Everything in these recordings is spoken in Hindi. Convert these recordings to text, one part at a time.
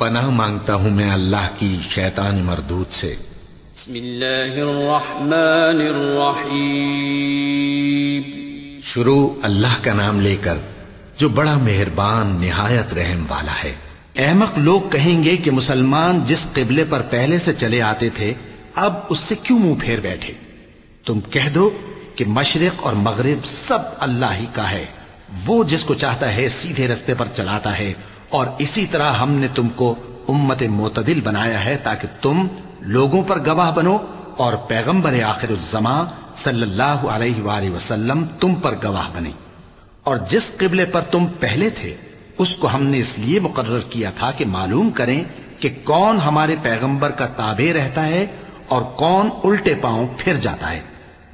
पनाह माँगता हूँ मैं अल्लाह की शैतान मरदूत से। शुरू अल्लाह का नाम लेकर जो बड़ा मेहरबान निहायत रहम वाला है। अहमक लोग कहेंगे कि मुसलमान जिस किबले पर पहले से चले आते थे अब उससे क्यों मुँह फेर बैठे? तुम कह दो कि मशरिक और मगरब सब अल्लाह ही का है। वो जिसको चाहता है सीधे रस्ते पर चलाता है और इसी तरह हमने तुमको उम्मत मोतदिल बनाया है ताकि तुम लोगों पर गवाह बनो और पैगंबर आखिर वसल्लम तुम पर गवाह बने। और जिस किबले पर तुम पहले थे, उसको हमने इसलिए मुकर्र किया था कि मालूम करें कि कौन हमारे पैगंबर का ताबे रहता है और कौन उल्टे पाँव फिर जाता है।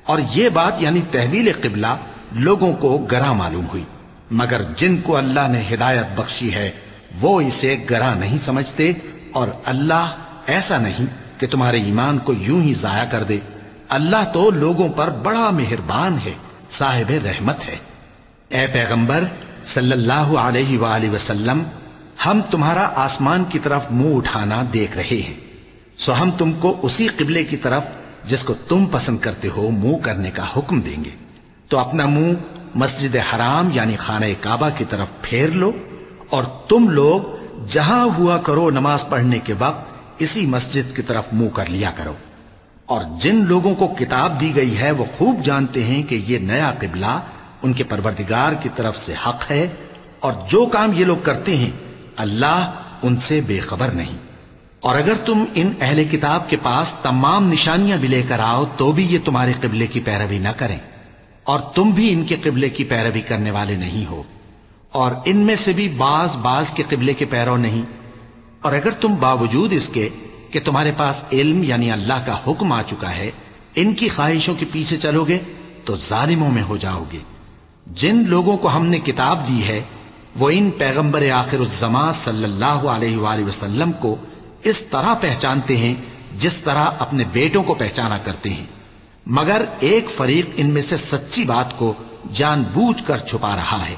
और ये बात यानी तहवील किबला लोगों को गरा मालूम हुई। मगर जिनको अल्लाह ने हिदायत बख्शी है, वो इसे गरा नहीं समझते और अल्लाह ऐसा नहीं कि तुम्हारे ईमान को यूँ ही जाया कर दे। अल्लाह तो लोगों पर बड़ा मेहरबान है, साहिब रहमत है। ए पैगंबर, सल्लल्लाहु अलैहि वसल्लम, हम तुम्हारा आसमान की तरफ़ मुँह उठाना देख रहे हैं। सो हम तुमको उसी किबले की तरफ़ जिसको तुम पसंद करते हो, मुँह करने का हुक्म देंगे। तो अपना मुँह मस्जिद हराम, यानी खाना काबा की तरफ़ फेर लो, और तुम लोग जहाँ हुआ करो नमाज़ पढ़ने के वक्त, इसी मस्जिद की तरफ़ मुँह कर लिया करो। और जिन लोगों को किताब दी गई है, वो खूब जानते हैं कि ये नया किबला उनके परवरदिगार की तरफ़ से हक है, और जो काम ये लोग करते हैं, अल्लाह उनसे बेखबर नहीं। और अगर तुम इन अहले किताब के पास तमाम निशानियाँ भी लेकर आओ तो भी ये तुम्हारे किबले की पैरवी न करें। और तुम भी इनके किबले की पैरवी करने वाले नहीं हो। और इनमें से भी बाज बाज के किबले के पैरव नहीं। और अगर तुम बावजूद इसके कि तुम्हारे पास इल्म यानी अल्लाह का हुक्म आ चुका है, इनकी ख्वाहिशों के पीछे चलोगे तो जालिमों में हो जाओगे। जिन लोगों को हमने किताब दी है, वो इन पैगंबर आखिर सल्लल्लाहु अलैहि वसल्लम को इस तरह पहचानते हैं, जिस तरह अपने बेटों को पहचाना करते हैं। मगर एक फरीक इनमें से सच्ची बात को जानबूझकर छुपा रहा है।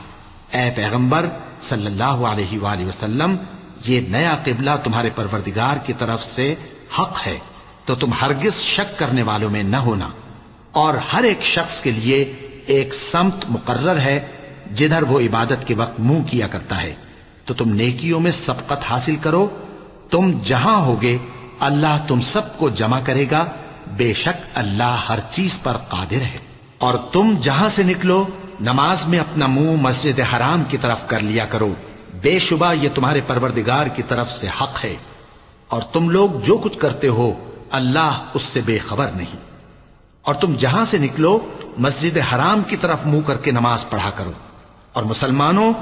ए पैगंबर, सल्लल्लाहु अलैहि वसल्लम, ये नया किबला तुम्हारे परवरदिगार की तरफ़ से हक है तो तुम हरगिज शक करने वालों में न होना। और हर एक शख्स के लिए एक समत मुकर्र है, जिधर वो इबादत के वक्त मुँह किया करता है। तो तुम नेकियों में सबकत हासिल करो तुम जहाँ होगे, अल्लाह तुम सबको जमा करेगा। बेशक अल्लाह हर चीज़ पर कादिर है। और तुम जहाँ से निकलो, नमाज़ में अपना मुँह मस्जिद हराम की तरफ़ कर लिया करो। बेशुबा ये तुम्हारे परवरदिगार की तरफ़ से हक है। और तुम लोग जो कुछ करते हो, अल्लाह उससे बेखबर नहीं। और तुम जहाँ से निकलो, मस्जिद हराम की तरफ़ मुँह करके नमाज़ पढ़ा करो। और मुसलमानों,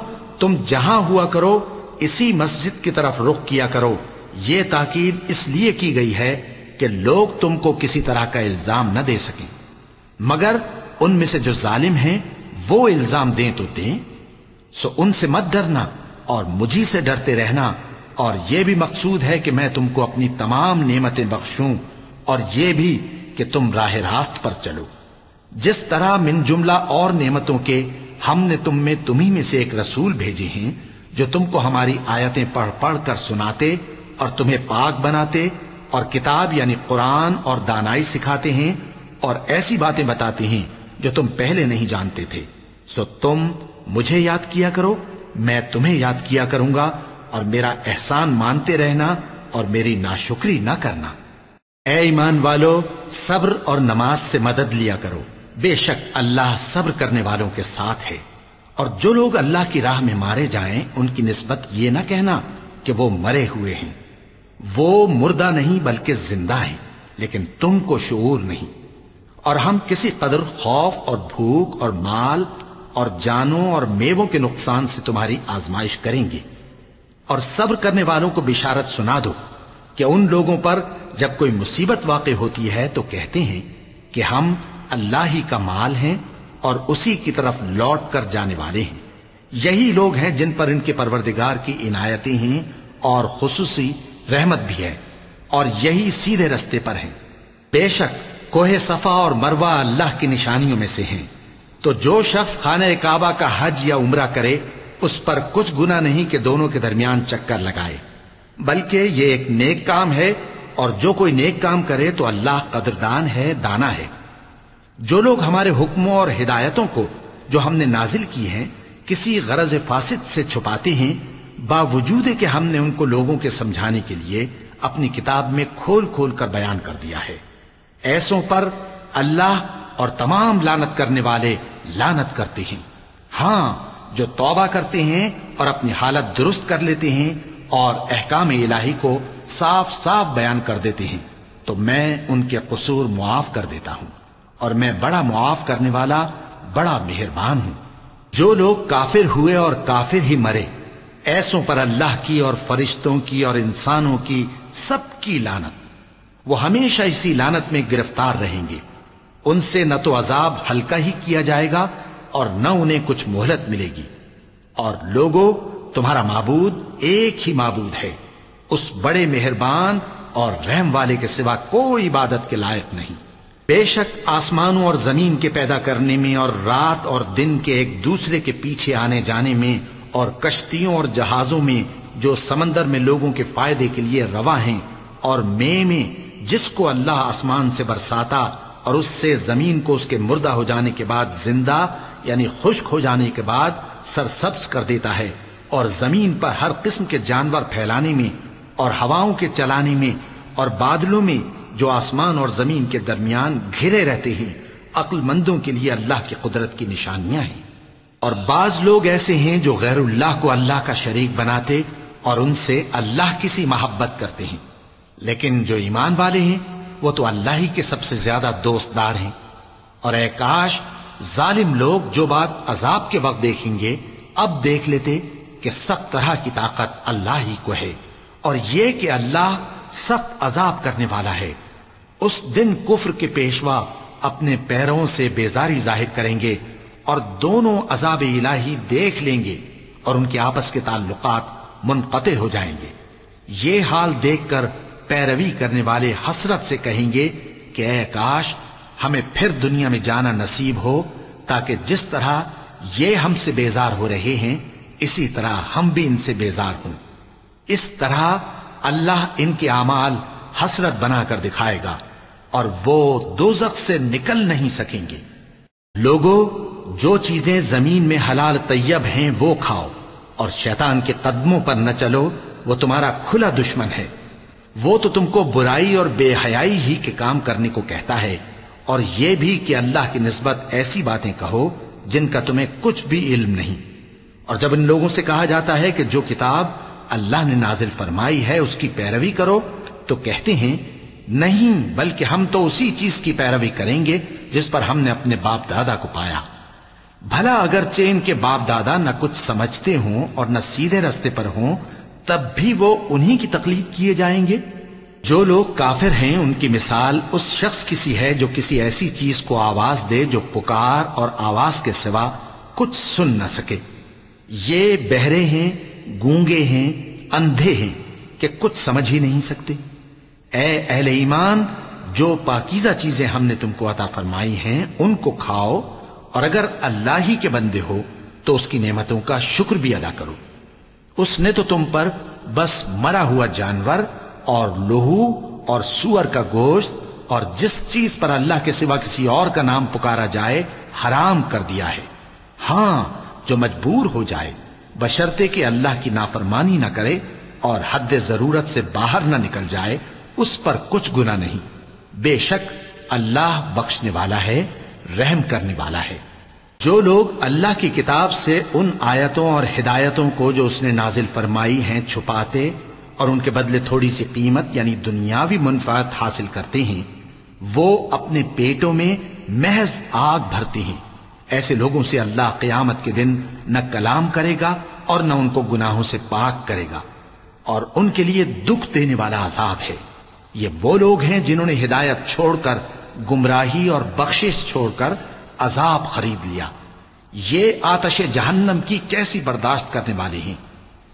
तुम जहाँ हुआ करो, इसी मस्जिद की तरफ़ रुख किया करो। ये ताकीद इसलिए की गई है कि लोग तुमको किसी तरह का इल्ज़ाम न दे सकें। मगर उनमें से जो जालिम हैं, वो इल्ज़ाम दें तो दें। सो उनसे मत डरना और मुझी से डरते रहना। और यह भी मकसूद है कि मैं तुमको अपनी तमाम नेमतें बख्शूं और यह भी कि तुम राह रास्त पर चलो। जिस तरह मिन जुमला और नेमतों के हमने तुम में तुम्ही में से एक रसूल भेजे हैं, जो तुमको हमारी आयतें पढ़ पढ़ कर सुनाते और तुम्हें पाक बनाते और किताब यानी कुरान और दानाई सिखाते हैं और ऐसी बातें बताते हैं जो तुम पहले नहीं जानते थे। सो तुम मुझे याद किया करो, मैं तुम्हें याद किया करूँगा और मेरा एहसान मानते रहना और मेरी नाशुक्री ना करना। ए ईमान वालो, सब्र और नमाज़ से मदद लिया करो। बेशक अल्लाह सब्र करने वालों के साथ है। और जो लोग अल्लाह की राह में मारे जाएँ, उनकी निस्बत ये ना कहना कि वो मरे हुए हैं। वो मुर्दा नहीं, बल्कि ज़िंदा है, लेकिन तुमको शूर नहीं। और हम किसी कदर खौफ और भूख और माल और जानों और मेवों के नुकसान से तुम्हारी आजमाइश करेंगे। और सब्र करने वालों को बिशारत सुना दो, कि उन लोगों पर जब कोई मुसीबत वाक़ होती है तो कहते हैं कि हम अल्लाह ही का माल हैं और उसी की तरफ़ लौट कर जाने वाले हैं। यही लोग हैं जिन पर इनके परवरदिगार की इनायतें हैं और खसूसी रहमत भी है और यही सीधे रस्ते पर है। बेशक कोहे सफ़ा और मरवा अल्लाह की निशानियों में से हैं। तो जो शख्स खाना काबा का हज या उम्र करे, उस पर कुछ गुना नहीं कि दोनों के दरमियान चक्कर लगाए। बल्कि ये एक नेक काम है और जो कोई नेक काम करे तो अल्लाह कदरदान है, दाना है। जो लोग हमारे हुक्मों और हिदायतों को, जो हमने नाजिल की हैं, किसी गरज फासिद से छुपाते हैं बावजूद है कि हमने उनको लोगों के समझाने के लिए अपनी किताब में खोल खोल कर बयान कर दिया है। ऐसों पर अल्लाह और तमाम लानत करने वाले लानत करते हैं। हाँ, जो तौबा करते हैं और अपनी हालत दुरुस्त कर लेते हैं और अहकाम इलाही को साफ़ साफ़ बयान कर देते हैं तो मैं उनके कसूर मुआफ कर देता हूँ और मैं बड़ा मुआफ करने वाला, बड़ा मेहरबान हूँ। जो लोग काफिर हुए और काफिर ही मरे ऐसों पर अल्लाह की और फरिश्तों की और इंसानों की सबकी लानत। वो हमेशा इसी लानत में गिरफ़्तार रहेंगे। उनसे न तो अजाब हल्का ही किया जाएगा और न उन्हें कुछ मोहलत मिलेगी। और लोगों, तुम्हारा माबूद एक ही माबूद है। उस बड़े मेहरबान और रहम वाले के सिवा कोई इबादत के लायक नहीं। बेशक आसमानों और ज़मीन के पैदा करने में और रात और दिन के एक दूसरे के पीछे आने जाने में और कश्तियों और जहाजों में जो समंदर में लोगों के फ़ायदे के लिए रवा हैं और मे में जिसको अल्लाह आसमान से बरसाता और उससे ज़मीन को उसके मुर्दा हो जाने के बाद ज़िंदा, यानी खुश्क हो जाने के बाद सरसब्स कर देता है और ज़मीन पर हर किस्म के जानवर फैलाने में और हवाओं के चलाने में और बादलों में जो आसमान और ज़मीन के दरमियान घिरे रहते हैं, अक्लमंदों के लिए अल्लाह की कुदरत की निशानियाँ हैं। और बाज लोग ऐसे हैं जो गैरुल्लाह को अल्लाह का शरीक बनाते और उनसे अल्लाह की सी मोहब्बत करते हैं। लेकिन जो ईमान वाले हैं, वो तो अल्लाह ही के सबसे ज़्यादा दोस्तदार हैं। और काश, जालिम लोग जो बात अजाब के वक्त देखेंगे, अब देख लेते कि सब तरह की ताकत अल्लाह ही को है। और ये कि अल्लाह सख्त अजाब करने वाला है। उस दिन कुफ्र के पेशवा अपने पैरों से बेजारी ज़ाहिर करेंगे और दोनों अजाब इलाही देख लेंगे और उनके आपस के ताल्लुकात मुनक़ते हो जाएँगे। ये हाल देखकर पैरवी करने वाले हसरत से कहेंगे कि ए काश, हमें फिर दुनिया में जाना नसीब हो, ताकि जिस तरह ये हमसे बेजार हो रहे हैं, इसी तरह हम भी इनसे बेजार हों। इस तरह अल्लाह इनके अमाल हसरत बनाकर दिखाएगा और वो दोजक से निकल नहीं सकेंगे। लोगों जो चीज़ें ज़मीन में हलाल तैयब हैं, वो खाओ। और शैतान के कदमों पर न चलो, वो तुम्हारा खुला दुश्मन है। वो तो तुमको बुराई और बेहयाई ही के काम करने को कहता है। और ये भी कि अल्लाह की नस्बत ऐसी बातें कहो, जिनका तुम्हें कुछ भी इल्म नहीं। और जब इन लोगों से कहा जाता है कि जो किताब अल्लाह ने नाजिल फरमाई है, उसकी पैरवी करो तो कहते हैं, नहीं, बल्कि हम तो उसी चीज़ की पैरवी करेंगे, जिस पर हमने अपने बाप दादा को पाया। भला अगर इनके बाप दादा न कुछ समझते हों और न सीधे रास्ते पर हों, तब भी वो उन्हीं की तकलीफ़ किए जाएँगे? जो लोग काफिर हैं, उनकी मिसाल उस शख्स की सी है जो किसी ऐसी चीज़ को आवाज़ दे जो पुकार और आवाज़ के सिवा कुछ सुन न सके। ये बहरे हैं, गूँगे हैं, अंधे हैं कि कुछ समझ ही नहीं सकते। ए अहले ईमान, जो पाकिजा चीज़ें हमने तुमको अता फरमाई हैं, उनको खाओ और अगर अल्लाह ही के बंदे हो तो उसकी नेमतों का शुक्र भी अदा करो। उसने तो तुम पर बस मरा हुआ जानवर और लोहू और सुअर का गोश्त और जिस चीज़ पर अल्लाह के सिवा किसी और का नाम पुकारा जाए, हराम कर दिया है। हाँ, जो मजबूर हो जाए, बशर्ते कि अल्लाह की नाफरमानी ना करे और हद ज़रूरत से बाहर ना निकल जाए, उस पर कुछ गुना नहीं। बेशक अल्लाह बख्शने वाला है रहम करने वाला है। जो लोग अल्लाह की किताब से उन आयतों और हिदायतों को जो उसने नाजिल फरमाई हैं छुपाते और उनके बदले थोड़ी सी कीमत, यानी दुनियावी मुनफात हासिल करते हैं, वो अपने पेटों में महज आग भरते हैं। ऐसे लोगों से अल्लाह क्यामत के दिन न कलाम करेगा और न उनको गुनाहों से पाक करेगा और उनके लिए दुख देने वाला अजाब है। ये वो लोग हैं जिन्होंने हिदायत छोड़कर गुमराही और बख्शिश छोड़कर अजाब खरीद लिया। ये आतश जहन्नम की कैसी बर्दाश्त करने वाले हैं?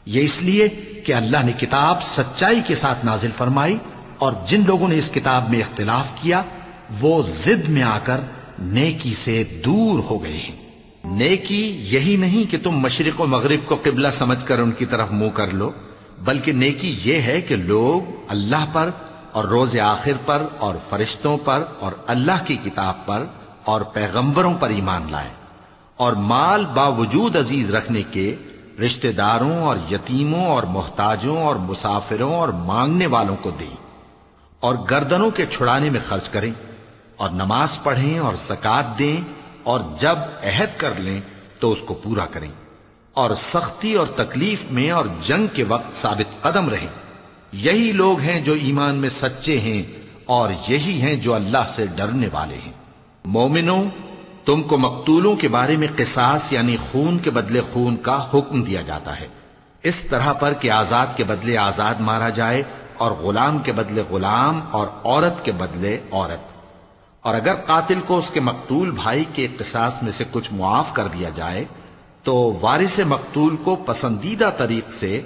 ये इसलिए कि अल्लाह ने किताब सच्चाई के साथ नाजिल फरमाई और जिन लोगों ने इस किताब में इख्तिलाफ किया, वो जिद में आकर नेकी से दूर हो गए हैं। नेकी यही नहीं कि तुम मशरक मगरिब को किबला समझकर उनकी तरफ़ मुँह कर लो, बल्कि नेकी यह है कि लोग अल्लाह पर और रोज आखिर पर और फरिश्तों पर और अल्लाह की किताब पर और पैगंबरों पर ईमान लाए और माल बावजूद अज़ीज़ रखने के रिश्तेदारों और यतीमों और मोहताजों और मुसाफिरों और मांगने वालों को दें और गर्दनों के छुड़ाने में खर्च करें और नमाज़ पढ़ें और सकात दें और जब अहद कर लें तो उसको पूरा करें और सख्ती और तकलीफ़ में और जंग के वक्त साबित कदम रहें। यही लोग हैं जो ईमान में सच्चे हैं और यही हैं जो अल्लाह से डरने वाले हैं। मोमिनो, तुमको मकतूलों के बारे में किसास यानी खून के बदले खून का हुक्म दिया जाता है। इस तरह पर कि आज़ाद के बदले आज़ाद मारा जाए और गुलाम के बदले गुलाम और औरत के बदले औरत। और अगर कातिल को उसके मकतूल भाई के किसास में से कुछ मुआफ कर दिया जाए तो वारिस मकतूल को पसंदीदा तरीक से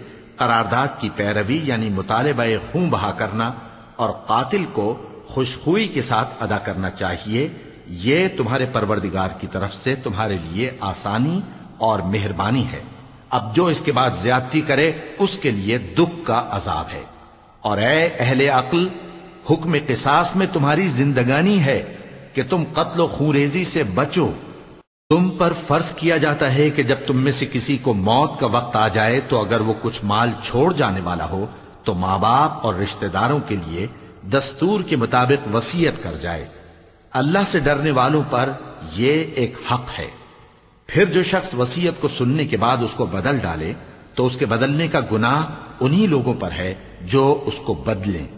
करारदाद की पैरवी यानी मुतालबा खूं बहा करना और कातिल को खुशखुई के साथ अदा करना चाहिए, ये तुम्हारे परवरदिगार की तरफ़ से तुम्हारे लिए आसानी और मेहरबानी है। अब जो इसके बाद ज्यादती करे, उसके लिए दुख का अजाब है। और ए अहले अक्ल, हुक्म किसास में तुम्हारी जिंदगानी है कि तुम कत्ल खूरेजी से बचो। तुम पर फ़र्ज़ किया जाता है कि जब तुम में से किसी को मौत का वक्त आ जाए तो अगर वो कुछ माल छोड़ जाने वाला हो तो माँ बाप और रिश्तेदारों के लिए दस्तूर के मुताबिक वसीयत कर जाए। अल्लाह से डरने वालों पर यह एक हक है। फिर जो शख्स वसीयत को सुनने के बाद उसको बदल डाले तो उसके बदलने का गुनाह उन्हीं लोगों पर है जो उसको बदलें।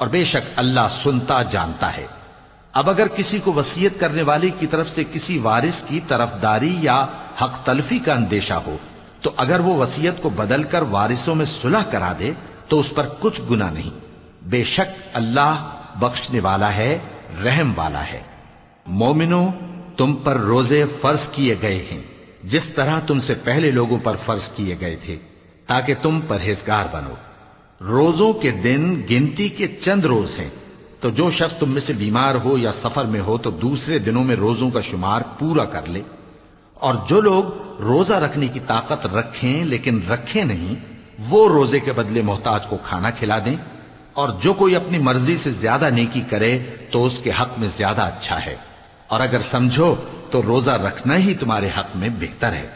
और बेशक अल्लाह सुनता जानता है। अब अगर किसी को वसीयत करने वाले की तरफ़ से किसी वारिस की तरफदारी या हक तलफी का अंदेशा हो तो अगर वो वसीयत को बदलकर वारिसों में सुलह करा दे तो उस पर कुछ गुना नहीं। बेशक अल्लाह बख्शने वाला है, रहम वाला है। मोमिनो, तुम पर रोज़े फ़र्ज़ किए गए हैं, जिस तरह तुमसे पहले लोगों पर फ़र्ज़ किए गए थे, ताकि तुम परहेजगार बनो। रोजों के दिन गिनती के चंद रोज हैं तो जो शख्स तुम में से बीमार हो या सफ़र में हो तो दूसरे दिनों में रोजों का शुमार पूरा कर ले। और जो लोग रोजा रखने की ताकत रखें, लेकिन रखें नहीं, वो रोज़े के बदले मोहताज को खाना खिला दें। और जो कोई अपनी मर्ज़ी से ज़्यादा नेकी करे तो उसके हक में ज़्यादा अच्छा है। और अगर समझो तो रोजा रखना ही तुम्हारे हक में बेहतर है।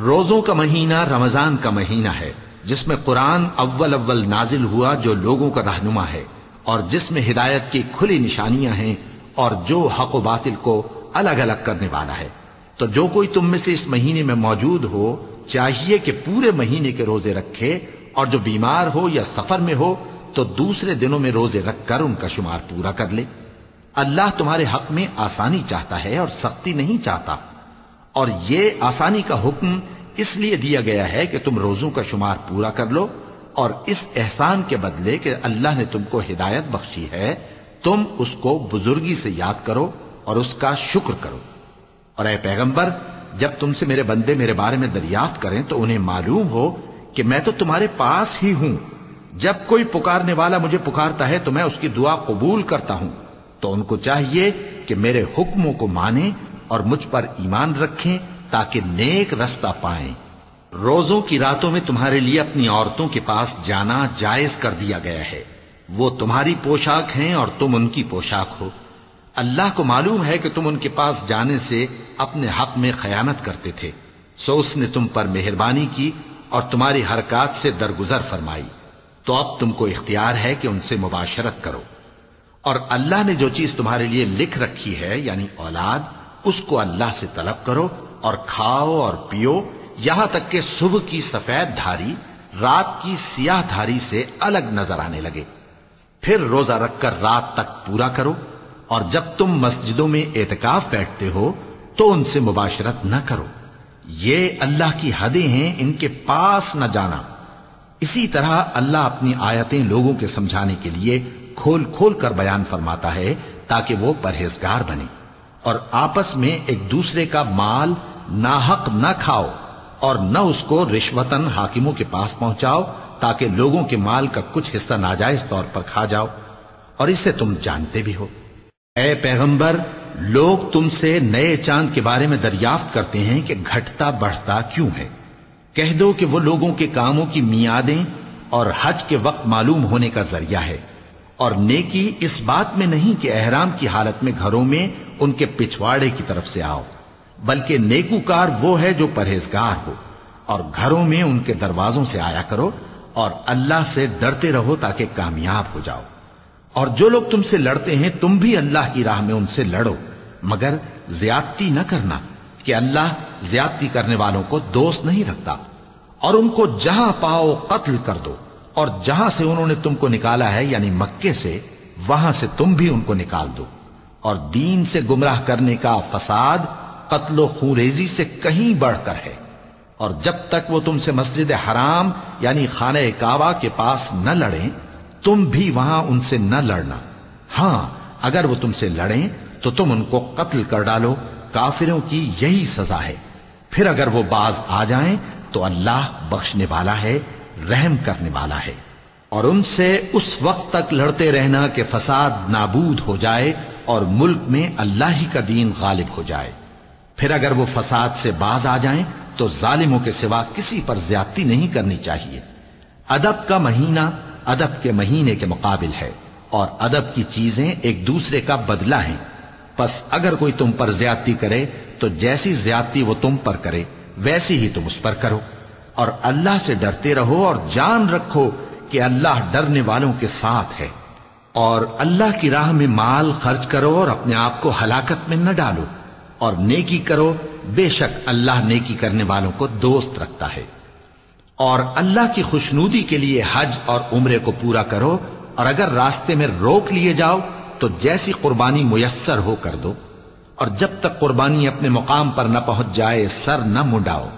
रोजों का महीना रमज़ान का महीना है, जिसमें कुरान अव्वल अव्वल नाजिल हुआ, जो लोगों का रहनुमा है। और जिसमें हिदायत की खुली निशानियाँ हैं और जो हक बातिल को अलग अलग करने वाला है। तो जो कोई तुम में से इस महीने में मौजूद हो, चाहिए कि पूरे महीने के रोज़े रखे और जो बीमार हो या सफ़र में हो तो दूसरे दिनों में रोज़े रखकर उनका शुमार पूरा कर ले। अल्लाह तुम्हारे हक में आसानी चाहता है और सख्ती नहीं चाहता। और ये आसानी का हुक्म इसलिए दिया गया है कि तुम रोजों का शुमार पूरा कर लो और इस एहसान के बदले कि अल्लाह ने तुमको हिदायत बख्शी है, तुम उसको बुजुर्गी से याद करो और उसका शुक्र करो। और ए पैगंबर, जब तुमसे मेरे बंदे मेरे बारे में दरियाफ्त करें तो उन्हें मालूम हो कि मैं तो तुम्हारे पास ही हूँ। जब कोई पुकारने वाला मुझे पुकारता है तो मैं उसकी दुआ कबूल करता हूँ। तो उनको चाहिए कि मेरे हुक्मों को माने और मुझ पर ईमान रखें ताकि नेक रास्ता पाएँ। रोजों की रातों में तुम्हारे लिए अपनी औरतों के पास जाना जायज़ कर दिया गया है। वो तुम्हारी पोशाक हैं और तुम उनकी पोशाक हो। अल्लाह को मालूम है कि तुम उनके पास जाने से अपने हक में खयानत करते थे। सो उसने तुम पर मेहरबानी की और तुम्हारी हरकत से दरगुजर फरमाई। तो अब तुमको इख्तियार है कि उनसे मुबाशरत करो। और अल्लाह ने जो चीज़ तुम्हारे लिए लिख रखी है, यानी औलाद, उसको अल्लाह से तलब करो और खाओ और पियो यहाँ तक कि सुबह की सफ़ेद धारी रात की सियाह धारी से अलग नज़र आने लगे। फिर रोजा रखकर रात तक पूरा करो और जब तुम मस्जिदों में एतकाफ बैठते हो तो उनसे मुबाशरत न करो। ये अल्लाह की हदें हैं, इनके पास न जाना। इसी तरह अल्लाह अपनी आयतें लोगों के समझाने के लिए खोल खोल कर बयान फरमाता है, ताकि वो परहेजगार बने। और आपस में एक दूसरे का माल नाहक न ना खाओ। और न उसको रिश्वतन हाकिमों के पास पहुंचाओ, ताकि लोगों के माल का कुछ हिस्सा नाजायज तौर पर खा जाओ, और इसे तुम जानते भी हो। ए पैगंबर, लोग तुमसे नए चाँद के बारे में दरियाफ्त करते हैं कि घटता बढ़ता क्यों है। कह दो कि वो लोगों के कामों की मियादें और हज के वक्त मालूम होने का ज़रिया है। और नेकी इस बात में नहीं कि एहराम की हालत में घरों में उनके पिछवाड़े की तरफ़ से आओ। बल्कि नेकूकार वो है जो परहेजगार हो, और घरों में उनके दरवाजों से आया करो और अल्लाह से डरते रहो ताकि कामयाब हो जाओ। और जो लोग तुमसे लड़ते हैं, तुम भी अल्लाह की राह में उनसे लड़ो। मगर ज्यादती न करना कि अल्लाह ज्यादती करने वालों को दोस्त नहीं रखता। और उनको जहाँ पाओ कत्ल कर दो। और जहाँ से उन्होंने तुमको निकाला है, यानी मक्के से, वहाँ से तुम भी उनको निकाल दो। और दीन से गुमराह करने का फसाद कत्लो खूरेजी से कहीं बढ़कर है। और जब तक वो तुमसे मस्जिद हराम, यानी खान काबा के पास न लड़े, तुम भी वहाँ उनसे न लड़ना। हाँ, अगर वो तुमसे लड़े तो तुम उनको कत्ल कर डालो। काफिरों की यही सजा है। फिर अगर वो बाज आ जाएँ तो अल्लाह बख्शने वाला है, रहम करने वाला है। और उनसे उस वक्त तक लड़ते रहना कि फसाद नाबूद हो जाए और मुल्क में अल्लाह ही का दीन गालिब हो जाए। फिर अगर वो फसाद से बाज आ जाएँ तो जालिमों के सिवा किसी पर ज्यादती नहीं करनी चाहिए। अदब का महीना अदब के महीने के मुकाबिल है, और अदब की चीज़ें एक दूसरे का बदला है। बस अगर कोई तुम पर ज्यादती करे तो जैसी ज्यादती वो तुम पर करे, वैसी ही तुम उस पर करो। और अल्लाह से डरते रहो और जान रखो कि अल्लाह डरने वालों के साथ है। और अल्लाह की राह में माल खर्च करो और अपने आप को हलाकत में न डालो। और नेकी करो, बेशक अल्लाह नेकी करने वालों को दोस्त रखता है। और अल्लाह की खुशनूदी के लिए हज और उम्र को पूरा करो, और अगर रास्ते में रोक लिए जाओ तो जैसी कुर्बानी मुयसर हो कर दो। और जब तक कुर्बानी अपने मुकाम पर न पहुँच जाए, सर न मुंडाओ।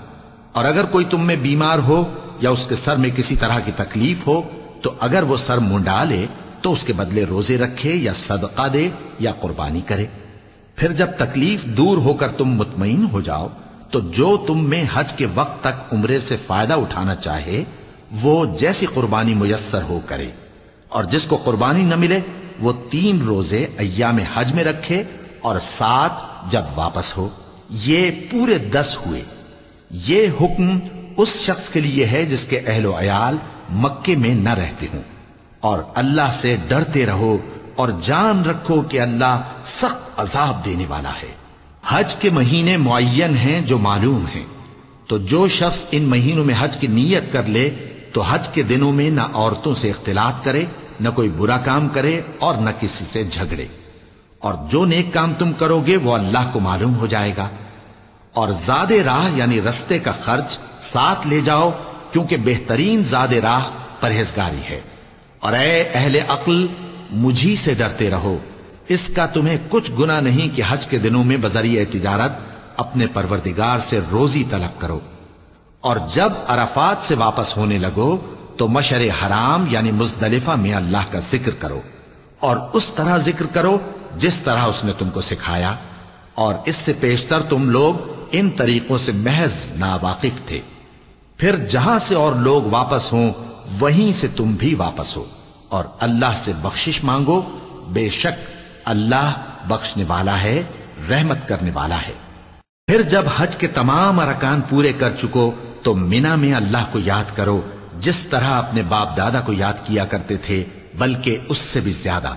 और अगर कोई तुम में बीमार हो, या उसके सर में किसी तरह की तकलीफ़ हो तो अगर वो सर मुंडा ले तो उसके बदले रोज़े रखे, या सदका दे, या कुर्बानी करे। फिर जब तकलीफ़ दूर होकर तुम मुतमईन हो जाओ तो जो तुम में हज के वक्त तक उम्रे से फ़ायदा उठाना चाहे, वो जैसी कुर्बानी मुयसर हो करे। और जिसको कुर्बानी न मिले, वो तीन रोज़े अय्याम हज में रखे और सात जब वापस हो। ये पूरे दस हुए। ये हुक्म उस शख्स के लिए है जिसके अहलो अयाल मक्के में न रहते हों। और अल्लाह से डरते रहो और जान रखो कि अल्लाह सख्त अजाब देने वाला है। हज के महीने मुन हैं जो मालूम हैं। तो जो शख्स इन महीनों में हज की नीयत कर ले तो हज के दिनों में न औरतों से इख्तिलात करे, न कोई बुरा काम करे और न किसी से झगड़े। और जो नेक काम तुम करोगे, वो अल्लाह को मालूम हो जाएगा। और ज़्यादा राह यानी रस्ते का खर्च साथ ले जाओ, क्योंकि बेहतरीन ज़्यादा राह परहेजगारी है। और ए अहले अक्ल, मुझी से डरते रहो। इसका तुम्हें कुछ गुना नहीं कि हज के दिनों में बजरिया तिजारत अपने परवरदिगार से रोजी तलब करो। और जब अराफात से वापस होने लगो तो मशर हराम यानी मुजदलिफा में अल्लाह का ज़िक्र करो। और उस तरह ज़िक्र करो जिस तरह उसने तुमको सिखाया। और इससे पेशतर तुम लोग इन तरीकों से महज नावाकिफ थे। फिर जहाँ से और लोग वापस हों, वहीं से तुम भी वापस हो। और अल्लाह से बख्शिश मांगो, बेशक अल्लाह बख्शने वाला है, रहमत करने वाला है। फिर जब हज के तमाम अरकान पूरे कर चुको तो मिना में अल्लाह को याद करो, जिस तरह अपने बाप दादा को याद किया करते थे, बल्कि उससे भी ज़्यादा।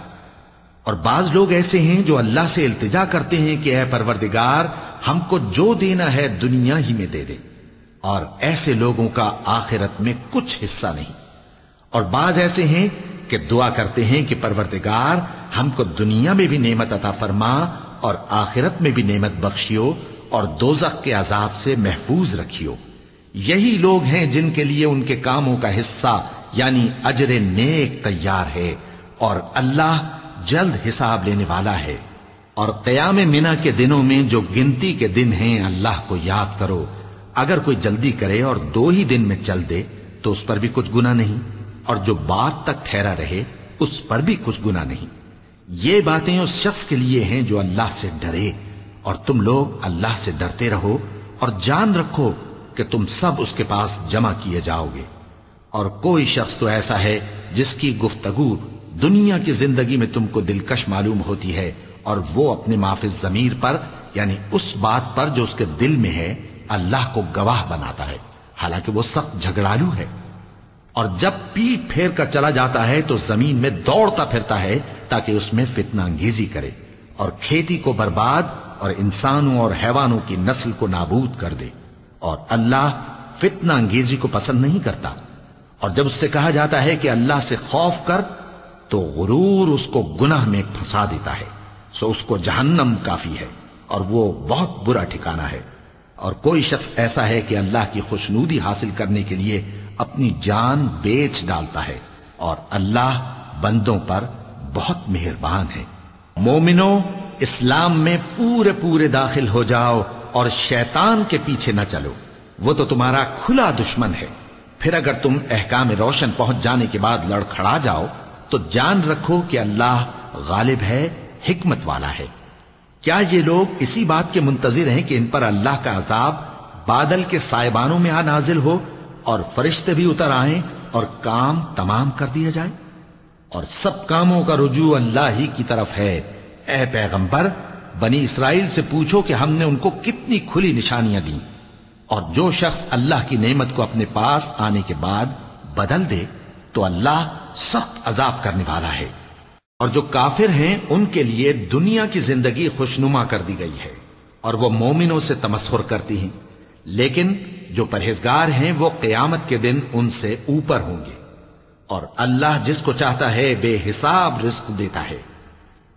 और बाज लोग ऐसे हैं जो अल्लाह से इल्तिजा करते हैं कि अः परवरदिगार, हमको जो देना है, दुनिया ही में दे दे। और ऐसे लोगों का आखिरत में कुछ हिस्सा नहीं। और बाज ऐसे हैं कि दुआ करते हैं कि परवरदिगार, हमको दुनिया में भी नेमत अता फरमा और आखिरत में भी नेमत बख्शियो और दोजख के अजाब से महफूज रखियो। यही लोग हैं जिनके लिए उनके कामों का हिस्सा, यानी अजर नेक तैयार है और अल्लाह जल्द हिसाब लेने वाला है। और कयाम मिना के दिनों में जो गिनती के दिन हैं, अल्लाह को याद करो। अगर कोई जल्दी करे और दो ही दिन में चल दे तो उस पर भी कुछ गुना नहीं। और जो बात तक ठहरा रहे, उस पर भी कुछ गुना नहीं। ये बातें उस शख्स के लिए हैं जो अल्लाह से डरे, और तुम लोग अल्लाह से डरते रहो और जान रखो कि तुम सब उसके पास जमा किए जाओगे। और कोई शख्स तो ऐसा है जिसकी गुफ्तगु दुनिया की ज़िंदगी में तुमको दिलकश मालूम होती है, और वो अपने माफिज जमीर पर, यानी उस बात पर जो उसके दिल में है, अल्लाह को गवाह बनाता है। हालाँकि वो सख्त झगड़ालू है। और जब पीठ फेर कर चला जाता है तो ज़मीन में दौड़ता फिरता है, ताकि उसमें फितना अंगेजी करे और खेती को बर्बाद और इंसानों और हैवानों की नस्ल को नाबूद कर दे। और अल्लाह फितना अंगेजी को पसंद नहीं करता। और जब उससे कहा जाता है कि अल्लाह से खौफ कर तो गुरूर उसको गुनाह में फंसा देता है। सो उसको जहन्नम काफ़ी है और वो बहुत बुरा ठिकाना है। और कोई शख्स ऐसा है कि अल्लाह की खुशनूदी हासिल करने के लिए अपनी जान बेच डालता है और अल्लाह बंदों पर बहुत मेहरबान है। मोमिनो, इस्लाम में पूरे पूरे दाखिल हो जाओ और शैतान के पीछे न चलो। वो तो तुम्हारा खुला दुश्मन है। फिर अगर तुम अहकाम रोशन पहुँच जाने के बाद लड़खड़ा जाओ तो जान रखो कि अल्लाह गालिब है, हिकमत वाला है। क्या ये लोग इसी बात के मुंतजिर हैं कि इन पर अल्लाह का अजाब बादल के साइबानों में आ नाजिल हो? और फरिश्ते भी उतर आए और काम तमाम कर दिया जाए। और सब कामों का रुजू अल्लाह ही की तरफ़ है। ए पैगंबर, बनी इसराइल से पूछो कि हमने उनको कितनी खुली निशानियाँ दी और जो शख्स अल्लाह की नेमत को अपने पास आने के बाद बदल दे तो अल्लाह सख्त अजाब करने वाला है। और जो काफिर हैं, उनके लिए दुनिया की ज़िंदगी खुशनुमा कर दी गई है और वो मोमिनों से तमस्खुर करती हैं। लेकिन जो परहेजगार हैं, वो कयामत के दिन उनसे ऊपर होंगे। और अल्लाह जिसको चाहता है, बेहिसाब रिस्क देता है।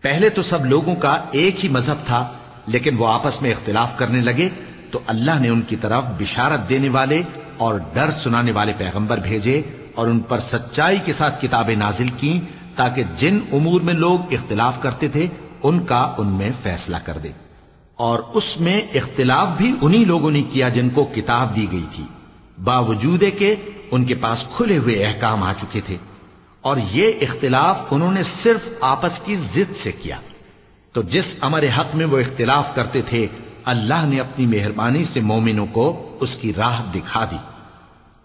पहले तो सब लोगों का एक ही मज़हब था, लेकिन वो आपस में इख्तिलाफ करने लगे तो अल्लाह ने उनकी तरफ़ बिशारत देने वाले और डर सुनाने वाले पैगंबर भेजे और उन पर सच्चाई के साथ किताबें नाजिल की, ताकि जिन उमूर में लोग इख्तिलाफ करते थे, उनका उनमें फैसला कर दे। और उसमें इख्तिलाफ भी उन्हीं लोगों ने किया जिनको किताब दी गई थी। बावजूद के उनके पास खुले हुए अहकाम आ चुके थे। और ये इख्तिलाफ उन्होंने सिर्फ़ आपस की जिद से किया। तो जिस अमर हक में वो इख्तिलाफ करते थे, अल्लाह ने अपनी मेहरबानी से मोमिनों को उसकी राह दिखा दी।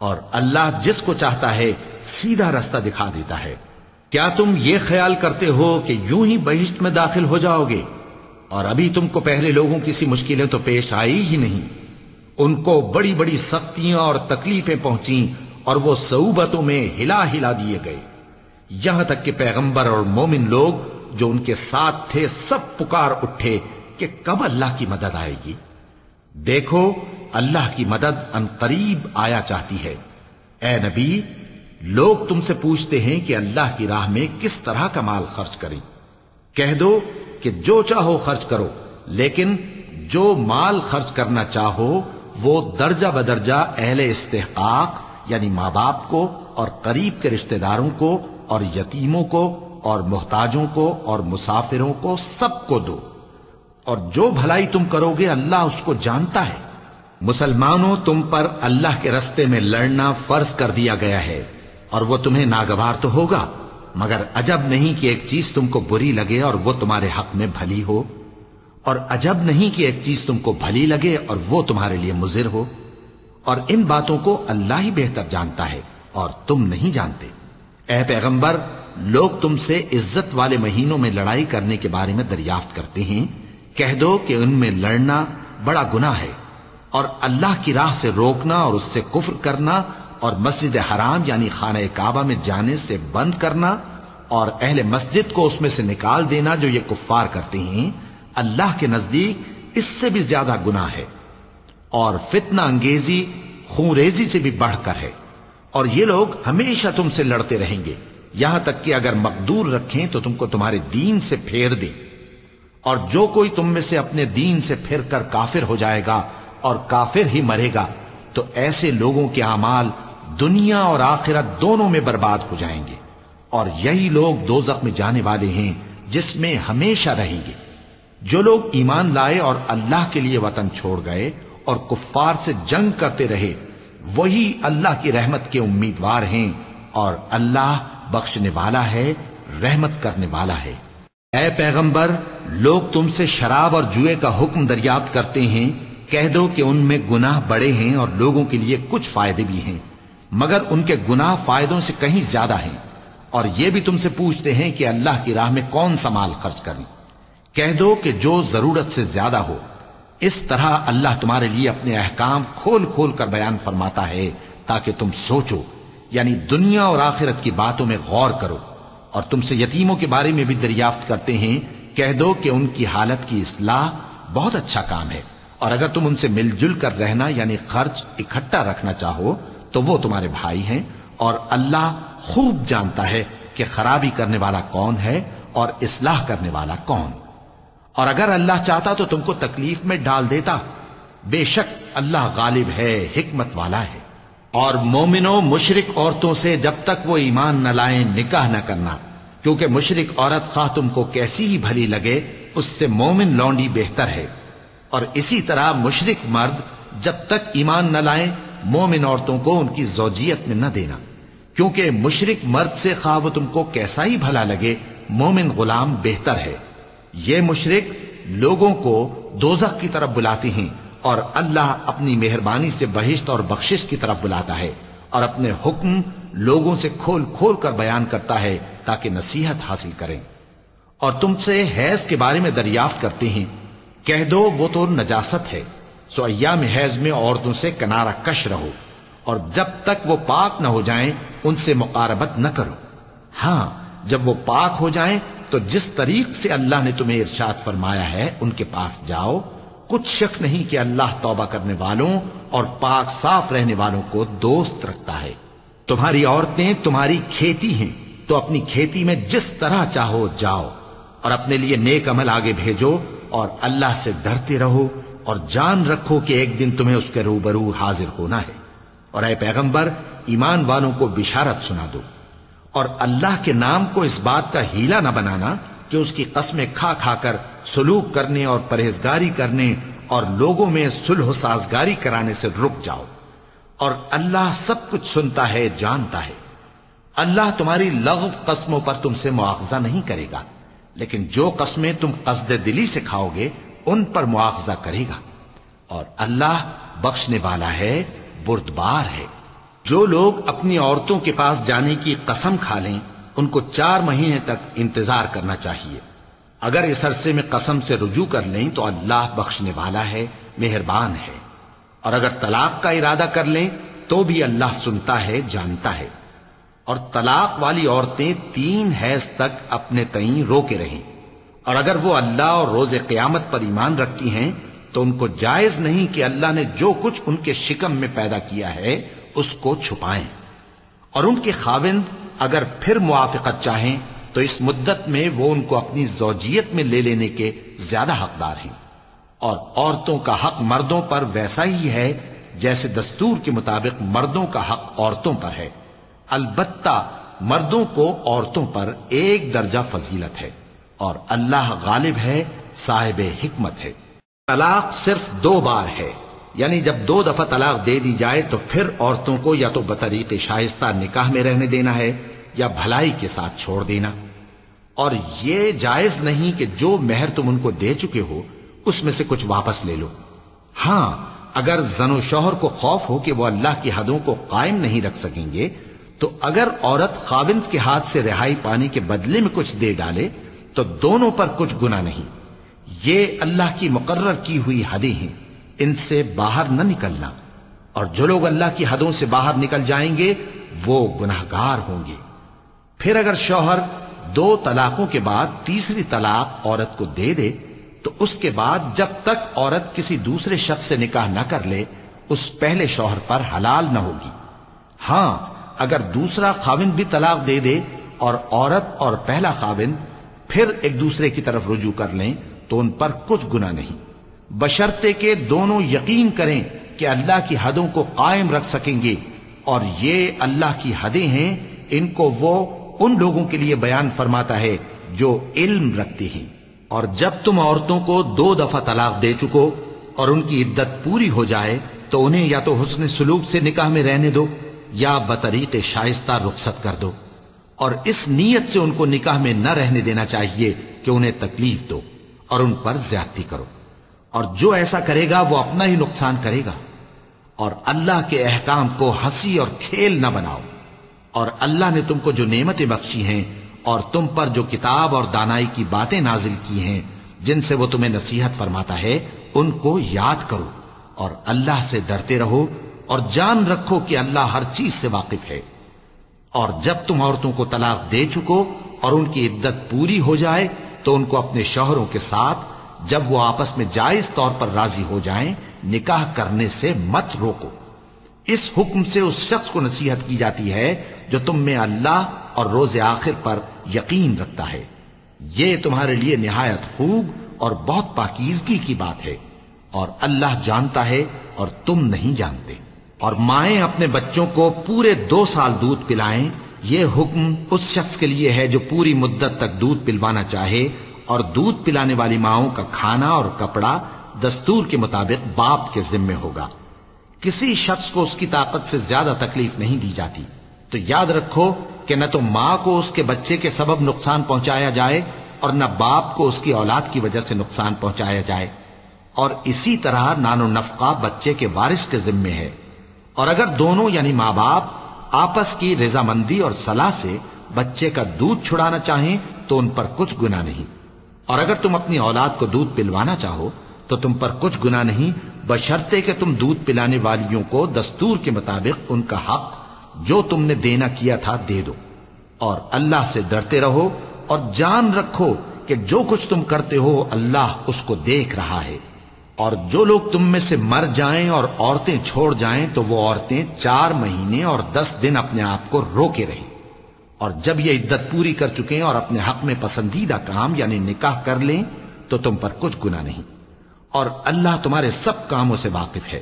और अल्लाह जिसको चाहता है, सीधा रास्ता दिखा देता है। क्या तुम ये ख्याल करते हो कि यूँ ही बहिश्त में दाखिल हो जाओगे? और अभी तुमको पहले लोगों की सी मुश्किलें तो पेश आई ही नहीं। उनको बड़ी बड़ी सख्तियाँ और तकलीफें पहुँची और वो सऊबतों में हिला हिला दिए गए। यहाँ तक कि पैगंबर और मोमिन लोग जो उनके साथ थे, सब पुकार उठे कि कब अल्लाह की मदद आएगी। देखो, अल्लाह की मदद अनकरीब आया चाहती है। ए नबी, लोग तुमसे पूछते हैं कि अल्लाह की राह में किस तरह का माल खर्च करें। कह दो कि जो चाहो खर्च करो, लेकिन जो माल खर्च करना चाहो, वो दर्जा बदर्जा अहले इस्तेकाक यानी माँ बाप को और करीब के रिश्तेदारों को और यतीमों को और मोहताजों को और मुसाफिरों को सबको दो। और जो भलाई तुम करोगे, अल्लाह उसको जानता है। मुसलमानों, तुम पर अल्लाह के रस्ते में लड़ना फ़र्ज़ कर दिया गया है, और वो तुम्हें नागवार तो होगा। मगर अजब नहीं कि एक चीज़ तुमको बुरी लगे और वो तुम्हारे हक में भली हो। और अजब नहीं कि एक चीज़ तुमको भली लगे और वो तुम्हारे लिए मुजिर हो। और इन बातों को अल्लाह ही बेहतर जानता है और तुम नहीं जानते। ए पैगंबर, लोग तुमसे इज़्ज़त वाले महीनों में लड़ाई करने के बारे में दरियाफ्त करते हैं। कह दो कि उनमें लड़ना बड़ा गुना है और अल्लाह की राह से रोकना और उससे कुफर करना और मस्जिद हराम यानी खाना काबा में जाने से बंद करना और अहले मस्जिद को उसमें से निकाल देना जो ये कुफ्फार करते हैं, अल्लाह के नज़दीक इससे भी ज़्यादा गुना है। और फितना अंगेजी, खूरेजी से भी बढ़कर है। और ये लोग हमेशा तुमसे लड़ते रहेंगे। यहाँ तक कि अगर मकदूर रखें तो तुमको तुम्हारे दीन से फेर दें। और जो कोई तुम में से अपने दीन से फिर कर काफिर हो जाएगा और काफिर ही मरेगा तो ऐसे लोगों के अमाल दुनिया और आखिरत दोनों में बर्बाद हो जाएँगे। और यही लोग दो में जाने वाले हैं, जिसमें हमेशा रहेंगे। जो लोग ईमान लाए और अल्लाह के लिए वतन छोड़ गए और कुफ्फार से जंग करते रहे, वही अल्लाह की रहमत के उम्मीदवार हैं और अल्लाह बख्शने वाला है, रहमत करने वाला है। ए पैगंबर, लोग तुमसे शराब और जुए का हुक्म दरियाफ्त करते हैं, कह दो कि उनमें गुनाह बड़े हैं और लोगों के लिए कुछ फ़ायदे भी हैं। मगर उनके गुनाह फायदों से कहीं ज़्यादा हैं। और ये भी तुमसे पूछते हैं कि अल्लाह की राह में कौन सा माल खर्च करें। कह दो कि जो ज़रूरत से ज़्यादा हो, इस तरह अल्लाह तुम्हारे लिए अपने अहकाम खोल खोल कर बयान फरमाता है, ताकि तुम सोचो, यानी दुनिया और आखिरत की बातों में गौर करो। और तुमसे यतीमों के बारे में भी दरियाफ्त करते हैं, कह दो कि उनकी हालत की इसलाह बहुत अच्छा काम है। और अगर तुम उनसे मिलजुल कर रहना, यानी खर्च इकट्ठा रखना चाहो तो वो तुम्हारे भाई हैं और अल्लाह खूब जानता है कि खराबी करने वाला कौन है और इसलाह करने वाला कौन। और अगर अल्लाह चाहता तो तुमको तकलीफ़ में डाल देता। बेशक अल्लाह गालिब है, हिकमत वाला है। और मोमिनो, मुशरक औरतों से जब तक वो ईमान न लाए, निकाह न करना। क्योंकि मुशरक औरत खा तुमको कैसी ही भली लगे, उससे मोमिन लौंडी बेहतर है। और इसी तरह मुशरक मर्द जब तक ईमान न लाए मोमिन औरतों को उनकी जोजियत में न देना। क्योंकि मुशरक मर्द से खा वो तुमको कैसा ही भला लगे, मोमिन गुलाम बेहतर है। ये मुशरक लोगों को दोजख की तरफ़ बुलाती हैं और अल्लाह अपनी मेहरबानी से बहिश्त और बख्शिश की तरफ़ बुलाता है और अपने हुक्म लोगों से खोल खोल कर बयान करता है ताकि नसीहत हासिल करें। और तुमसे हैज़ के बारे में दरियाफ्त करते हैं। कह दो, वो तो नजासत है। सो अयाम हैज़ में औरतों से किनारा कश रहो और जब तक वो पाक न हो जाएँ, उनसे मुकारबत न करो। हाँ, जब वो पाक हो जाएँ तो जिस तरीक से अल्लाह ने तुम्हें इर्शाद फरमाया है, उनके पास जाओ। कुछ शक नहीं कि अल्लाह तौबा करने वालों और पाक साफ़ रहने वालों को दोस्त रखता है। तुम्हारी औरतें तुम्हारी खेती हैं तो अपनी खेती में जिस तरह चाहो जाओ और अपने लिए नेक अमल आगे भेजो और अल्लाह से डरते रहो। और जान रखो कि एक दिन तुम्हें उसके रूबरू हाजिर होना है। और अय पैगंबर, ईमान वालों को बिशारत सुना दो। और अल्लाह के नाम को इस बात का हीला न बनाना कि उसकी कस्में खा खाकर सलूक करने और परहेजगारी करने और लोगों में सुलह साजगारी कराने से रुक जाओ। और अल्लाह सब कुछ सुनता है, जानता है। अल्लाह तुम्हारी लघु कस्मों पर तुमसे मुआवजा नहीं करेगा। लेकिन जो कस्में तुम कसद दिली से खाओगे उन पर मुआवजा करेगा। और अल्लाह बख्शने वाला है, बुर्दबार है। जो लोग अपनी औरतों के पास जाने की कसम खा लें, उनको चार महीने तक इंतज़ार करना चाहिए। अगर इस अरसे में कसम से रुजू कर लें तो अल्लाह बख्शने वाला है, मेहरबान है। और अगर तलाक का इरादा कर लें तो भी अल्लाह सुनता है, जानता है। और तलाक वाली औरतें तीन हैज़ तक अपने तई रोके रहें। और अगर वो अल्लाह और रोज क्यामत पर ईमान रखती हैं तो उनको जायज़ नहीं कि अल्लाह ने जो कुछ उनके शिकम में पैदा किया है, उसको छुपाएँ। और उनके खाविंद अगर फिर मुआफ़त चाहें तो इस मुद्दत में वो उनको अपनी जौजियत में ले लेने के ज़्यादा हकदार हैं। और औरतों का हक मर्दों पर वैसा ही है, जैसे दस्तूर के मुताबिक मर्दों का हक औरतों पर है। अलबत्ता मर्दों को औरतों पर एक दर्जा फजीलत है। और अल्लाह गालिब है, साहिब हिकमत है। तलाक सिर्फ़ दो बार है। यानी जब दो दफ़ा तलाक दे दी जाए तो फिर औरतों को या तो बतरीक शाइस्ता निकाह में रहने देना है या भलाई के साथ छोड़ देना। और ये जायज़ नहीं कि जो मेहर तुम उनको दे चुके हो, उसमें से कुछ वापस ले लो। हाँ, अगर जनो शोहर को खौफ हो कि वो अल्लाह की हदों को कायम नहीं रख सकेंगे तो अगर औरत खाविंद के हाथ से रिहाई पाने के बदले में कुछ दे डाले तो दोनों पर कुछ गुना नहीं। ये अल्लाह की मुकर्र की हुई हदें हैं। इनसे बाहर न निकलना। और जो लोग अल्लाह की हदों से बाहर निकल जाएँगे, वो गुनाहगार होंगे। फिर अगर शौहर दो तलाकों के बाद तीसरी तलाक औरत को दे दे तो उसके बाद जब तक औरत किसी दूसरे शख्स से निकाह न कर ले, उस पहले शौहर पर हलाल ना होगी। हाँ, अगर दूसरा खाविंद भी तलाक दे दे और औरत और पहला खाविंद फिर एक दूसरे की तरफ़ रुजू कर लें तो उन पर कुछ गुना नहीं। बशर्ते के दोनों यकीन करें कि अल्लाह की हदों को कायम रख सकेंगे, और ये अल्लाह की हदें हैं, इनको वो उन लोगों के लिए बयान फरमाता है जो इल्म रखते हैं। और जब तुम औरतों को दो दफ़ा तलाक दे चुको और उनकी इद्दत पूरी हो जाए तो उन्हें या तो हुसन सलूक से निकाह में रहने दो, या बतरीक शाइस्ता रुखसत कर दो। और इस नीयत से उनको निकाह में न रहने देना चाहिए कि उन्हें तकलीफ़ दो और उन पर ज्यादती करो। और जो ऐसा करेगा, वो अपना ही नुकसान करेगा। और अल्लाह के अहकाम को हँसी और खेल न बनाओ। और अल्लाह ने तुमको जो नेमतें बख्शी हैं और तुम पर जो किताब और दानाई की बातें नाजिल की हैं, जिनसे वो तुम्हें नसीहत फरमाता है, उनको याद करो और अल्लाह से डरते रहो और जान रखो कि अल्लाह हर चीज़ से वाकिफ है। और जब तुम औरतों को तलाक दे चुको और उनकी इद्दत पूरी हो जाए तो उनको अपने शोहरों के साथ जब वो आपस में जायज़ तौर पर राज़ी हो जाएँ, निकाह करने से मत रोको। इस हुक्म से उस शख्स को नसीहत की जाती है जो तुम में अल्लाह और रोज आखिर पर यकीन रखता है। ये तुम्हारे लिए निहायत खूब और बहुत पाकिजगी की बात है और अल्लाह जानता है और तुम नहीं जानते। और माएँ अपने बच्चों को पूरे दो साल दूध पिलाएँ, ये हुक्म उस शख्स के लिए है जो पूरी मुद्दत तक दूध पिलवाना चाहे और दूध पिलाने वाली माओं का खाना और कपड़ा दस्तूर के मुताबिक बाप के जिम्मे होगा। किसी शख्स को उसकी ताकत से ज़्यादा तकलीफ़ नहीं दी जाती। तो याद रखो कि न तो माँ को उसके बच्चे के सबब नुकसान पहुँचाया जाए और न बाप को उसकी औलाद की वजह से नुकसान पहुँचाया जाए। और इसी तरह नानो नफका बच्चे के वारिस के जिम्मे है। और अगर दोनों यानी माँ बाप आपस की रजामंदी और सलाह से बच्चे का दूध छुड़ाना चाहें तो उन पर कुछ गुना नहीं। और अगर तुम अपनी औलाद को दूध पिलवाना चाहो तो तुम पर कुछ गुना नहीं, बशर्ते कि तुम दूध पिलाने वालियों को दस्तूर के मुताबिक उनका हक जो तुमने देना किया था दे दो। और अल्लाह से डरते रहो और जान रखो कि जो कुछ तुम करते हो, अल्लाह उसको देख रहा है। और जो लोग तुम में से मर जाएँ और औरतें छोड़ जाएँ तो वो औरतें चार महीने और दस दिन अपने आप को रोके रही। और जब ये इद्दत पूरी कर चुके और अपने हक में पसंदीदा काम यानी निकाह कर लें तो तुम पर कुछ गुना नहीं। और अल्लाह तुम्हारे सब कामों से वाकिफ है।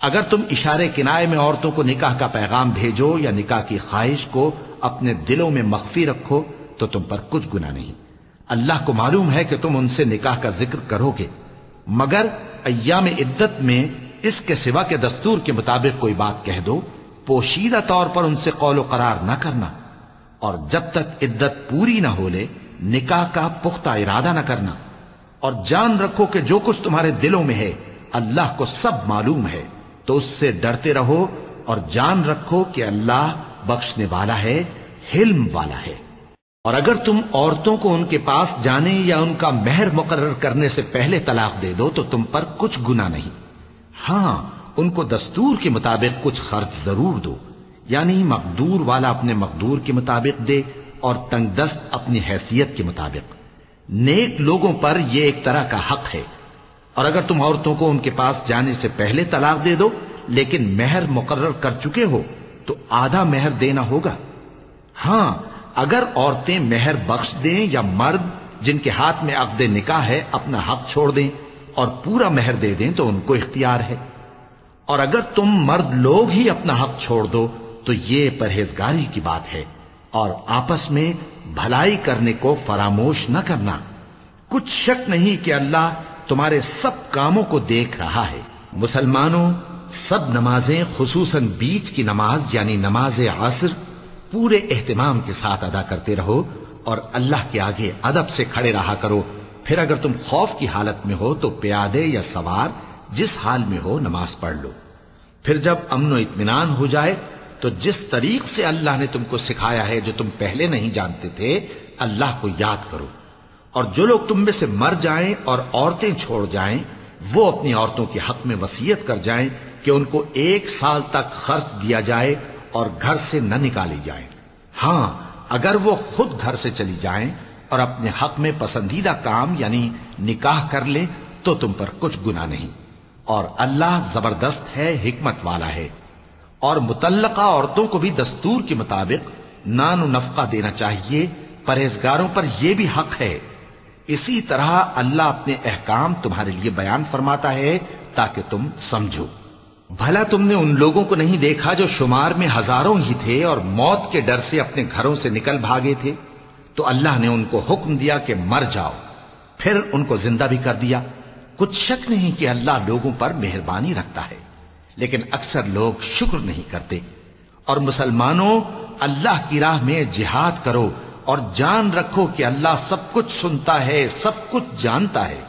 अगर तुम इशारे किनारे में औरतों को निकाह का पैगाम भेजो या निकाह की ख्वाहिश को अपने दिलों में मख्फी रखो तो तुम पर कुछ गुना नहीं। अल्लाह को मालूम है कि तुम उनसे निकाह का ज़िक्र करोगे। मगर अयाम इद्दत में इसके सिवा के दस्तूर के मुताबिक कोई बात कह दो, पोशीदा तौर पर उनसे कौलो करार ना करना। और जब तक इद्दत पूरी ना हो ले, निकाह का पुख्ता इरादा ना करना। और जान रखो कि जो कुछ तुम्हारे दिलों में है, अल्लाह को सब मालूम है। तो उससे डरते रहो और जान रखो कि अल्लाह बख्शने वाला है, हिल्म वाला है। और अगर तुम औरतों को उनके पास जाने या उनका मेहर मुकर करने से पहले तलाक दे दो तो तुम पर कुछ गुना नहीं। हाँ, उनको दस्तूर के मुताबिक कुछ खर्च ज़रूर दो। यानी मकदूर वाला अपने मकदूर के मुताबिक दे और तंगदस्त अपनी हैसियत के मुताबिक। नेक लोगों पर यह एक तरह का हक है। और अगर तुम औरतों को उनके पास जाने से पहले तलाक दे दो, लेकिन मेहर मुकर कर चुके हो तो आधा मेहर देना होगा। हाँ अगर औरतें मेहर बख्श दें या मर्द जिनके हाथ में अकद निकाह है, अपना हक छोड़ दें और पूरा मेहर दे दें तो उनको इख्तियार है। और अगर तुम मर्द लोग ही अपना हक छोड़ दो तो ये परहेजगारी की बात है। और आपस में भलाई करने को फरामोश न करना। कुछ शक नहीं कि अल्लाह तुम्हारे सब कामों को देख रहा है। मुसलमानों, सब नमाजें, खसूसन बीच की नमाज़, यानी नमाज़ आसर पूरे एहतमाम के साथ अदा करते रहो और अल्लाह के आगे अदब से खड़े रहा करो। फिर अगर तुम खौफ की हालत में हो तो प्यादे या सवार जिस हाल में हो नमाज़ पढ़ लो। फिर जब अमन इतमान हो जाए तो जिस तरीक से अल्लाह ने तुमको सिखाया है जो तुम पहले नहीं जानते थे, अल्लाह को याद करो। और जो लोग तुम में से मर जाएँ और औरतें छोड़ जाएँ, वो अपनी औरतों के हक में वसीयत कर जाएँ कि उनको एक साल तक खर्च दिया जाए और घर से न निकाली जाए। हाँ, अगर वो खुद घर से चली जाएँ और अपने हक में पसंदीदा काम यानी निकाह कर ले तो तुम पर कुछ गुना नहीं। और अल्लाह ज़बरदस्त है, हिकमत वाला है। और मुतलका औरतों को भी दस्तूर के मुताबिक नान नफका देना चाहिए, परहेजगारों पर यह भी हक है। इसी तरह अल्लाह अपने अहकाम तुम्हारे लिए बयान फरमाता है, ताकि तुम समझो। भला तुमने उन लोगों को नहीं देखा जो शुमार में हज़ारों ही थे और मौत के डर से अपने घरों से निकल भागे थे? तो अल्लाह ने उनको हुक्म दिया कि मर जाओ। फिर उनको ज़िंदा भी कर दिया। कुछ शक नहीं कि अल्लाह लोगों पर मेहरबानी रखता है। लेकिन अक्सर लोग शुक्र नहीं करते। और मुसलमानों, अल्लाह की राह में जिहाद करो और जान रखो कि अल्लाह सब कुछ सुनता है, सब कुछ जानता है।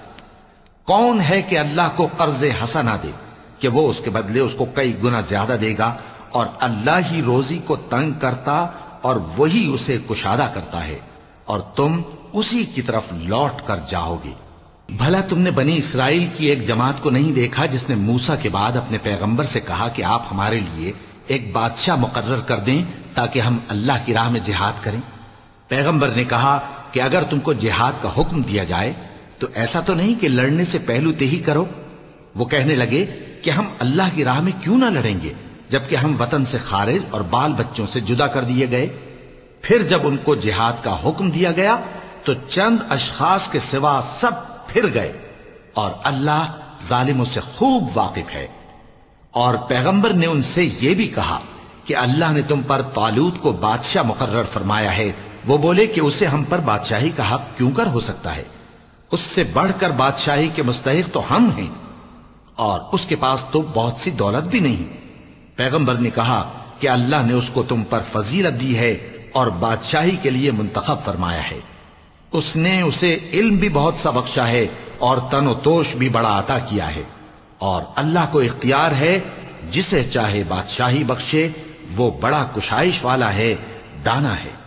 कौन है कि अल्लाह को कर्ज हसना दे? कि वो उसके बदले उसको कई गुना ज़्यादा देगा और अल्लाह ही रोजी को तंग करता और वही उसे कुशादा करता है और तुम उसी की तरफ़ लौट कर जाओगे। भला तुमने बनी इसराइल की एक जमात को नहीं देखा जिसने मूसा के बाद अपने पैगंबर से कहा कि आप हमारे लिए एक बादशाह मुकर्र कर दें ताकि हम अल्लाह की राह में जिहाद करें? पैगंबर ने कहा कि अगर तुमको जिहाद का हुक्म दिया जाए तो ऐसा तो नहीं कि लड़ने से पहलू ते ही करो। वो कहने लगे कि हम अल्लाह की राह में क्यों ना लड़ेंगे, जबकि हम वतन से खारिज और बाल बच्चों से जुदा कर दिए गए। फिर जब उनको जिहाद का हुक्म दिया गया तो चंद अशखास के सिवा सब फिर गए और अल्लाह जालिमों से खूब वाकिफ है। और पैगंबर ने उनसे यह भी कहा कि अल्लाह ने तुम पर तालूद को बादशाह मुकर्र फरमाया है। वो बोले कि उसे हम पर बादशाही का हक क्यों कर हो सकता है? उससे बढ़कर बादशाही के मुस्तक तो हम हैं। और उसके पास तो बहुत सी दौलत भी नहीं। पैगंबर ने कहा कि अल्लाह ने उसको तुम पर फजीलत दी है और बादशाही के लिए मुंतखब फरमाया है। उसने उसे इल्म भी बहुत सा बख्शा है और तनोतोष भी बड़ा अता किया है। और अल्लाह को इख्तियार है, जिसे चाहे बादशाही बख्शे, वो बड़ा कुशाइश वाला है, दाना है।